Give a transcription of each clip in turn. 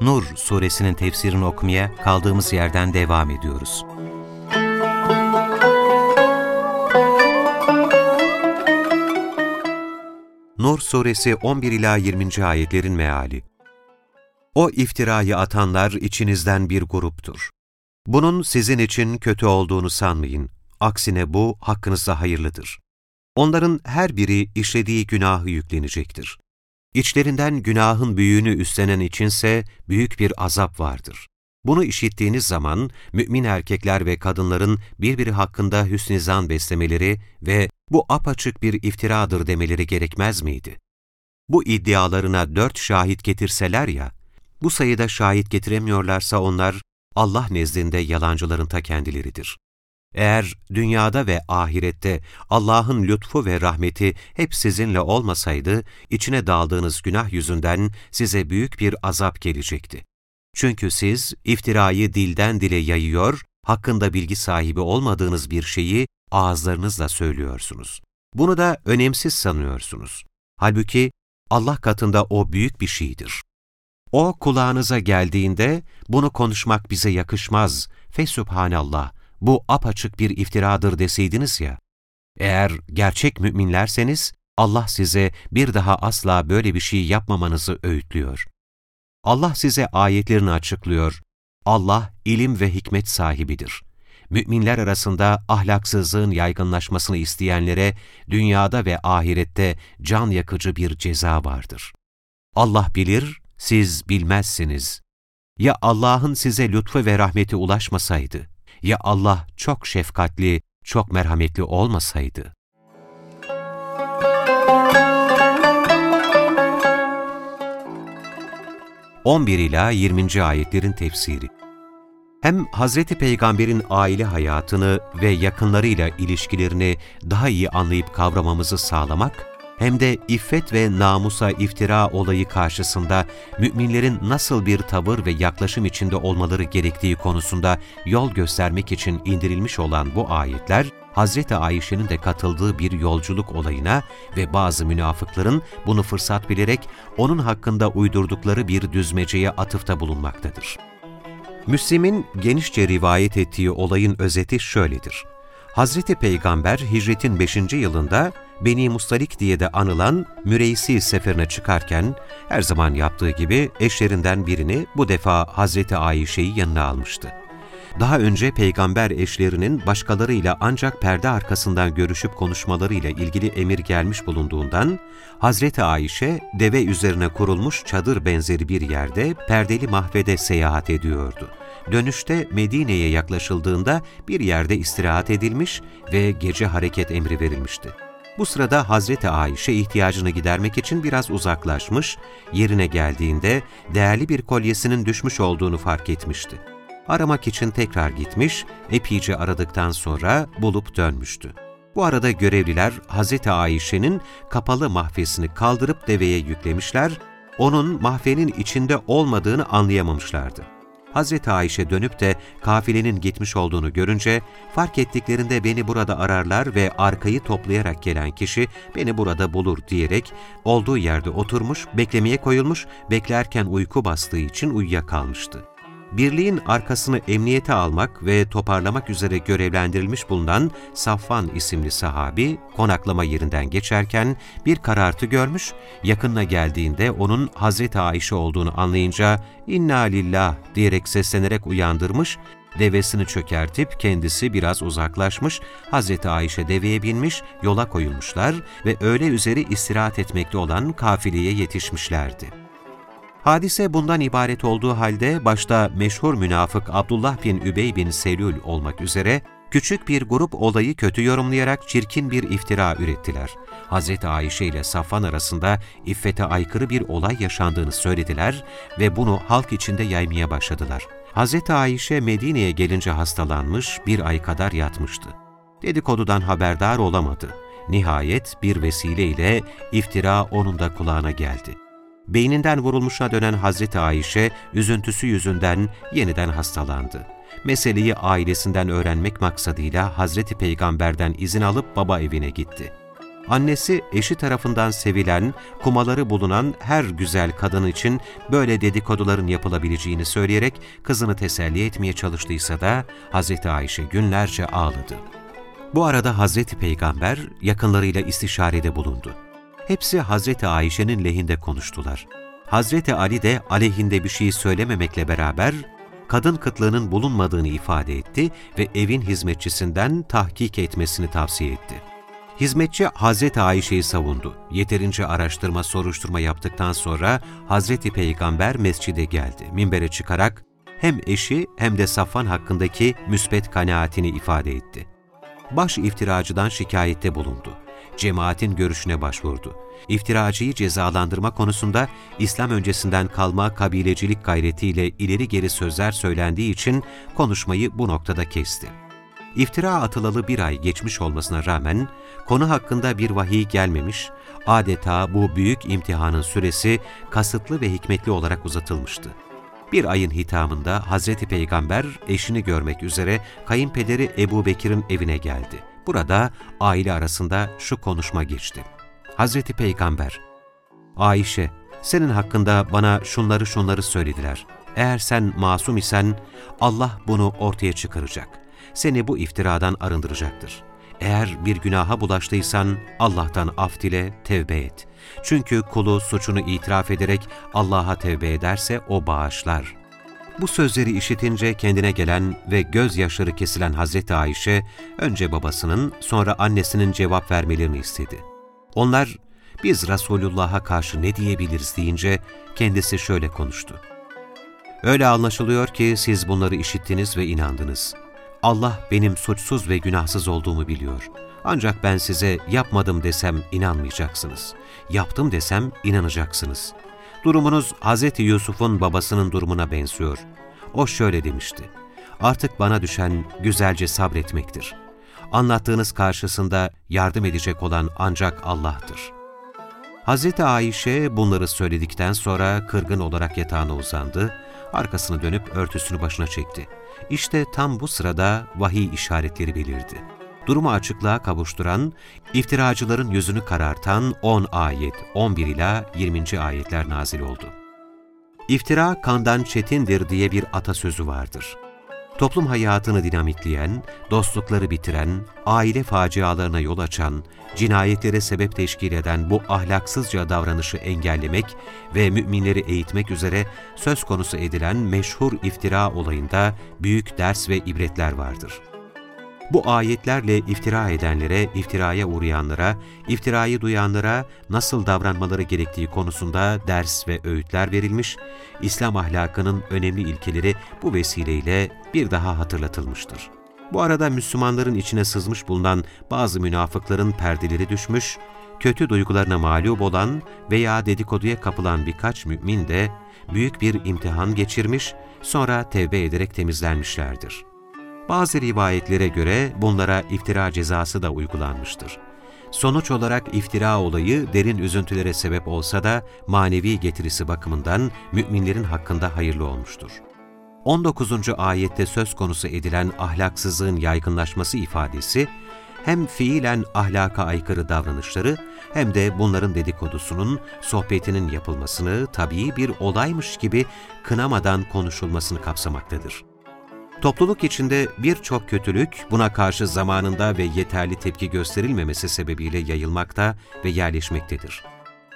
Nur suresinin tefsirini okumaya kaldığımız yerden devam ediyoruz. Nur suresi 11 ila 20. ayetlerin meali. O iftirayı atanlar içinizden bir gruptur. Bunun sizin için kötü olduğunu sanmayın. Aksine bu hakkınızda hayırlıdır. Onların her biri işlediği günahı yüklenecektir. İçlerinden günahın büyüğünü üstlenen içinse büyük bir azap vardır. Bunu işittiğiniz zaman mümin erkekler ve kadınların birbiri hakkında hüsnizan beslemeleri ve bu apaçık bir iftiradır demeleri gerekmez miydi? Bu iddialarına dört şahit getirseler ya, bu sayıda şahit getiremiyorlarsa onlar Allah nezdinde yalancıların ta kendileridir. Eğer dünyada ve ahirette Allah'ın lütfu ve rahmeti hep sizinle olmasaydı, içine daldığınız günah yüzünden size büyük bir azap gelecekti. Çünkü siz iftirayı dilden dile yayıyor, hakkında bilgi sahibi olmadığınız bir şeyi ağızlarınızla söylüyorsunuz. Bunu da önemsiz sanıyorsunuz. Halbuki Allah katında o büyük bir şeydir. O kulağınıza geldiğinde bunu konuşmak bize yakışmaz. Fesübhanallah bu apaçık bir iftiradır deseydiniz ya, eğer gerçek müminlerseniz Allah size bir daha asla böyle bir şey yapmamanızı öğütlüyor. Allah size ayetlerini açıklıyor. Allah ilim ve hikmet sahibidir. Müminler arasında ahlaksızlığın yaygınlaşmasını isteyenlere dünyada ve ahirette can yakıcı bir ceza vardır. Allah bilir, siz bilmezsiniz. Ya Allah'ın size lütfu ve rahmeti ulaşmasaydı? Ya Allah çok şefkatli, çok merhametli olmasaydı? On ila 20. ayetlerin tefsiri Hem Hazreti Peygamber'in aile hayatını ve yakınlarıyla ilişkilerini daha iyi anlayıp kavramamızı sağlamak, hem de iffet ve namusa iftira olayı karşısında müminlerin nasıl bir tavır ve yaklaşım içinde olmaları gerektiği konusunda yol göstermek için indirilmiş olan bu ayetler, Hazreti Ayşe'nin de katıldığı bir yolculuk olayına ve bazı münafıkların bunu fırsat bilerek onun hakkında uydurdukları bir düzmeceye atıfta bulunmaktadır. Müslim'in genişçe rivayet ettiği olayın özeti şöyledir. Hazreti Peygamber hicretin 5. yılında Beni Mustalik diye de anılan Müreysi seferine çıkarken her zaman yaptığı gibi eşlerinden birini bu defa Hazreti Ayşe'yi yanına almıştı. Daha önce peygamber eşlerinin başkalarıyla ancak perde arkasından görüşüp konuşmalarıyla ilgili emir gelmiş bulunduğundan, Hazreti Ayşe deve üzerine kurulmuş çadır benzeri bir yerde perdeli mahvede seyahat ediyordu. Dönüşte Medine'ye yaklaşıldığında bir yerde istirahat edilmiş ve gece hareket emri verilmişti. Bu sırada Hazreti Ayşe ihtiyacını gidermek için biraz uzaklaşmış, yerine geldiğinde değerli bir kolyesinin düşmüş olduğunu fark etmişti. Aramak için tekrar gitmiş, epeyce aradıktan sonra bulup dönmüştü. Bu arada görevliler Hazreti Ayşe'nin kapalı mahfesini kaldırıp deveye yüklemişler, onun mahfenin içinde olmadığını anlayamamışlardı. Hazreti Ayşe dönüp de kafilenin gitmiş olduğunu görünce fark ettiklerinde beni burada ararlar ve arkayı toplayarak gelen kişi beni burada bulur diyerek olduğu yerde oturmuş, beklemeye koyulmuş, beklerken uyku bastığı için uyuyakalmıştı birliğin arkasını emniyete almak ve toparlamak üzere görevlendirilmiş bulunan Safvan isimli sahabi konaklama yerinden geçerken bir karartı görmüş, yakınına geldiğinde onun Hazreti Ayşe olduğunu anlayınca inna lillah diyerek seslenerek uyandırmış, devesini çökertip kendisi biraz uzaklaşmış, Hazreti Ayşe deveye binmiş, yola koyulmuşlar ve öğle üzeri istirahat etmekte olan kafileye yetişmişlerdi. Hadise bundan ibaret olduğu halde başta meşhur münafık Abdullah bin Übey bin Selül olmak üzere Küçük bir grup olayı kötü yorumlayarak çirkin bir iftira ürettiler. Hz. Ayşe ile Safvan arasında iffete aykırı bir olay yaşandığını söylediler ve bunu halk içinde yaymaya başladılar. Hz. Ayşe Medine'ye gelince hastalanmış, bir ay kadar yatmıştı. Dedikodudan haberdar olamadı. Nihayet bir vesileyle iftira onun da kulağına geldi. Beyninden vurulmuşa dönen Hazreti Ayşe, üzüntüsü yüzünden yeniden hastalandı. Meseleyi ailesinden öğrenmek maksadıyla Hazreti Peygamber'den izin alıp baba evine gitti. Annesi eşi tarafından sevilen, kumaları bulunan her güzel kadın için böyle dedikoduların yapılabileceğini söyleyerek kızını teselli etmeye çalıştıysa da Hazreti Ayşe günlerce ağladı. Bu arada Hazreti Peygamber yakınlarıyla istişarede bulundu. Hepsi Hazreti Ayşe'nin lehinde konuştular. Hazreti Ali de aleyhinde bir şey söylememekle beraber kadın kıtlığının bulunmadığını ifade etti ve evin hizmetçisinden tahkik etmesini tavsiye etti. Hizmetçi Hazreti Ayşe'yi savundu. Yeterince araştırma soruşturma yaptıktan sonra Hazreti Peygamber mescide geldi. Minbere çıkarak hem eşi hem de Safvan hakkındaki müsbet kanaatini ifade etti. Baş iftiracıdan şikayette bulundu. Cemaatin görüşüne başvurdu. İftiracıyı cezalandırma konusunda İslam öncesinden kalma kabilecilik gayretiyle ileri geri sözler söylendiği için konuşmayı bu noktada kesti. İftira atılalı bir ay geçmiş olmasına rağmen konu hakkında bir vahiy gelmemiş, adeta bu büyük imtihanın süresi kasıtlı ve hikmetli olarak uzatılmıştı. Bir ayın hitamında Hazreti Peygamber eşini görmek üzere kayınpederi Ebu Bekir'in evine geldi. Burada aile arasında şu konuşma geçti. Hazreti Peygamber, Ayşe, senin hakkında bana şunları şunları söylediler. Eğer sen masum isen Allah bunu ortaya çıkaracak. Seni bu iftiradan arındıracaktır. Eğer bir günaha bulaştıysan Allah'tan af dile, tevbe et. Çünkü kulu suçunu itiraf ederek Allah'a tevbe ederse o bağışlar. Bu sözleri işitince kendine gelen ve gözyaşları kesilen Hazreti Ayşe, önce babasının sonra annesinin cevap vermelerini istedi. Onlar, biz Resulullah'a karşı ne diyebiliriz deyince kendisi şöyle konuştu. Öyle anlaşılıyor ki siz bunları işittiniz ve inandınız. Allah benim suçsuz ve günahsız olduğumu biliyor. Ancak ben size yapmadım desem inanmayacaksınız. Yaptım desem inanacaksınız. Durumunuz Hz. Yusuf'un babasının durumuna benziyor. O şöyle demişti. Artık bana düşen güzelce sabretmektir. Anlattığınız karşısında yardım edecek olan ancak Allah'tır. Hz. Ayşe bunları söyledikten sonra kırgın olarak yatağına uzandı, arkasını dönüp örtüsünü başına çekti. İşte tam bu sırada vahiy işaretleri belirdi. Durumu açıklığa kavuşturan, iftiracıların yüzünü karartan 10 ayet, 11 ila 20. ayetler nazil oldu. İftira kandan çetindir diye bir atasözü vardır. Toplum hayatını dinamitleyen, dostlukları bitiren, aile facialarına yol açan, cinayetlere sebep teşkil eden bu ahlaksızca davranışı engellemek ve müminleri eğitmek üzere söz konusu edilen meşhur iftira olayında büyük ders ve ibretler vardır. Bu ayetlerle iftira edenlere, iftiraya uğrayanlara, iftirayı duyanlara nasıl davranmaları gerektiği konusunda ders ve öğütler verilmiş, İslam ahlakının önemli ilkeleri bu vesileyle bir daha hatırlatılmıştır. Bu arada Müslümanların içine sızmış bulunan bazı münafıkların perdeleri düşmüş, kötü duygularına mağlup olan veya dedikoduya kapılan birkaç mümin de büyük bir imtihan geçirmiş, sonra tevbe ederek temizlenmişlerdir. Bazı rivayetlere göre bunlara iftira cezası da uygulanmıştır. Sonuç olarak iftira olayı derin üzüntülere sebep olsa da manevi getirisi bakımından müminlerin hakkında hayırlı olmuştur. 19. ayette söz konusu edilen ahlaksızlığın yaygınlaşması ifadesi, hem fiilen ahlaka aykırı davranışları hem de bunların dedikodusunun, sohbetinin yapılmasını tabii bir olaymış gibi kınamadan konuşulmasını kapsamaktadır. Topluluk içinde birçok kötülük buna karşı zamanında ve yeterli tepki gösterilmemesi sebebiyle yayılmakta ve yerleşmektedir.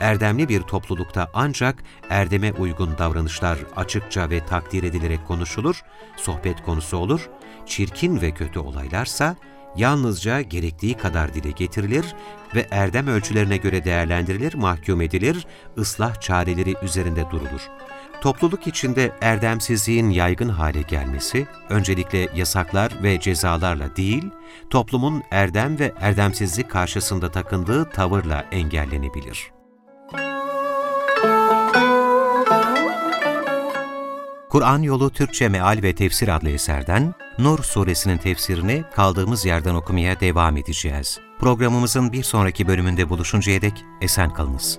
Erdemli bir toplulukta ancak erdeme uygun davranışlar açıkça ve takdir edilerek konuşulur, sohbet konusu olur, çirkin ve kötü olaylarsa yalnızca gerektiği kadar dile getirilir ve erdem ölçülerine göre değerlendirilir, mahkum edilir, ıslah çareleri üzerinde durulur. Topluluk içinde erdemsizliğin yaygın hale gelmesi, öncelikle yasaklar ve cezalarla değil, toplumun erdem ve erdemsizlik karşısında takındığı tavırla engellenebilir. Kur'an Yolu Türkçe Meal ve Tefsir adlı eserden Nur suresinin tefsirini kaldığımız yerden okumaya devam edeceğiz. Programımızın bir sonraki bölümünde buluşuncaya dek esen kalınız.